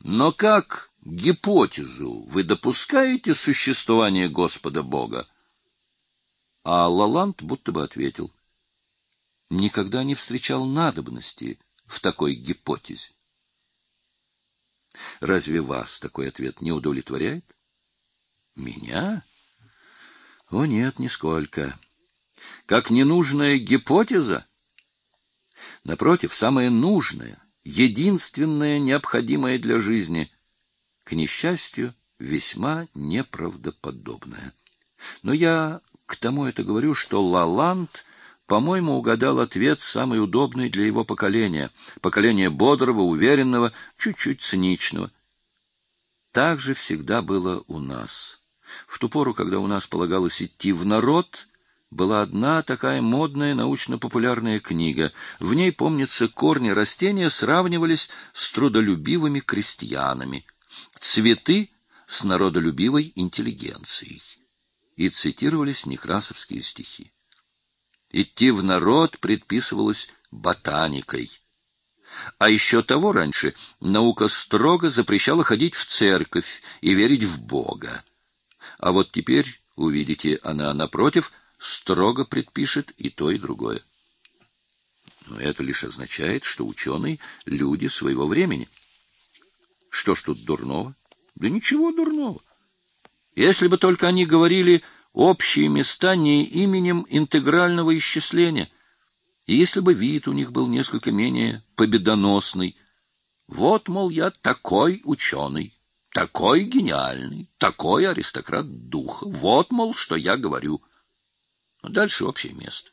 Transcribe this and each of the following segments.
Но как гипотезу вы допускаете существование Господа Бога? А Лаланд будто бы ответил: никогда не встречал надобности в такой гипотезе. Разве вас такой ответ не удовлетворяет? Меня? О нет, нисколько. Как ненужная гипотеза? Напротив, самое нужное, единственное необходимое для жизни, к несчастью, весьма неправдоподобное. Но я к тому это говорю, что Лаланд по-моему, угадал ответ самый удобный для его поколения, поколения бодрого, уверенного, чуть-чуть циничного. Так же всегда было у нас. В ту пору, когда у нас полагалось идти в народ, была одна такая модная научно-популярная книга. В ней, помнится, корни растения сравнивались с трудолюбивыми крестьянами, цветы с народолюбивой интеллигенцией. И цитировались некрасовские стихи. Идти в народ предписывалось ботаникой. А еще того раньше наука строго запрещала ходить в церковь и верить в Бога. А вот теперь, увидите, она, напротив, строго предпишет и то, и другое. Но это лишь означает, что ученые — люди своего времени. Что ж тут дурного? Да ничего дурного. Если бы только они говорили общие места не именем интегрального исчисления. И если бы вид у них был несколько менее победоносный, вот, мол, я такой ученый, такой гениальный, такой аристократ духа, вот, мол, что я говорю. Дальше общее место.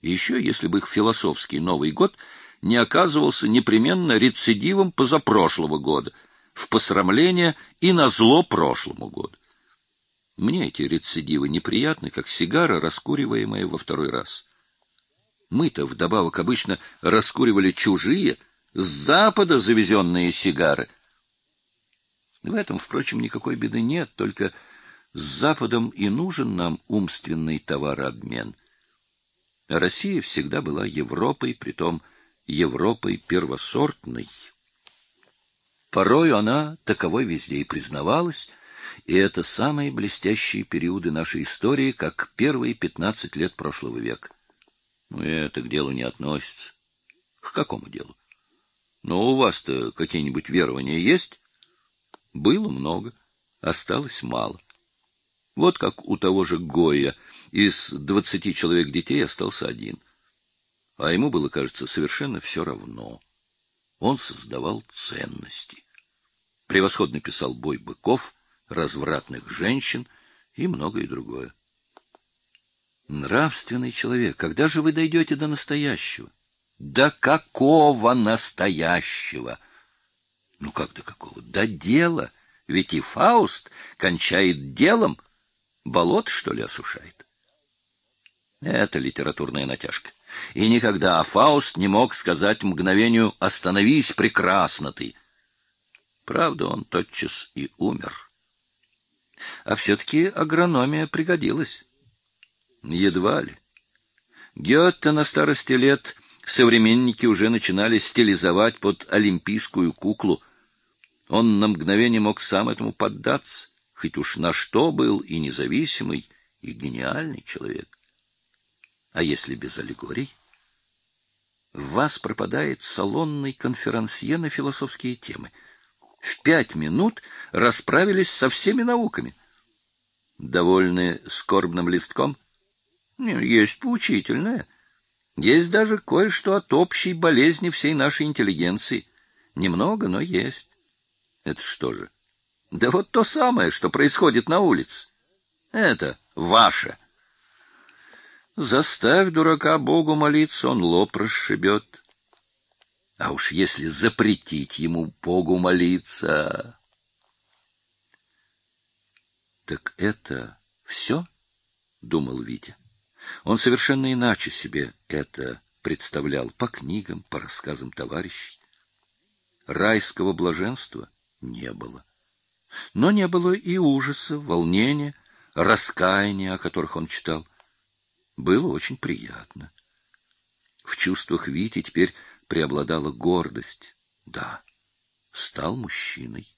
И еще, если бы их философский Новый год не оказывался непременно рецидивом позапрошлого года, в посрамление и на зло прошлому году. Мне эти рецидивы неприятны, как сигара, раскуриваемая во второй раз. Мы-то вдобавок обычно раскуривали чужие, с запада завезенные сигары. В этом, впрочем, никакой беды нет, только с Западом и нужен нам умственный товарообмен. Россия всегда была Европой, притом Европой первосортной. Порою она таковой везде и признавалась, и это самые блестящие периоды нашей истории, как первые пятнадцать лет прошлого века. Ну, это к делу не относится. К какому делу? Ну, у вас-то какие-нибудь верования есть? Было много, осталось мало. Вот как у того же Гоя из двадцати человек детей остался один. А ему было, кажется, совершенно все равно. Он создавал ценности. Превосходно писал бой быков, развратных женщин и многое другое. Нравственный человек, когда же вы дойдете до настоящего? До какого настоящего? Ну как до какого? До дела. Ведь и Фауст кончает делом, болот, что ли, осушает. Это литературная натяжка. И никогда Фауст не мог сказать мгновению «Остановись, прекрасно ты!» Правда, он тотчас и умер. А все-таки агрономия пригодилась. Едва ли. Гёте на старости лет современники уже начинали стилизовать под олимпийскую куклу. Он на мгновение мог сам этому поддаться, хоть уж на что был и независимый, и гениальный человек. А если без аллегорий? В вас пропадает салонный конферансье на философские темы — в пять минут расправились со всеми науками. Довольны скорбным листком? Есть поучительное. Есть даже кое-что от общей болезни всей нашей интеллигенции. Немного, но есть. Это что же? Да вот то самое, что происходит на улице. Это ваше. Заставь дурака Богу молиться, он лоб расшибет. А уж если запретить ему Богу молиться... Так это все? думал Витя. Он совершенно иначе себе это представлял по книгам, по рассказам товарищей. Райского блаженства не было. Но не было и ужаса, волнения, раскаяния, о которых он читал. Было очень приятно. В чувствах Вити теперь преобладала гордость. Да, стал мужчиной.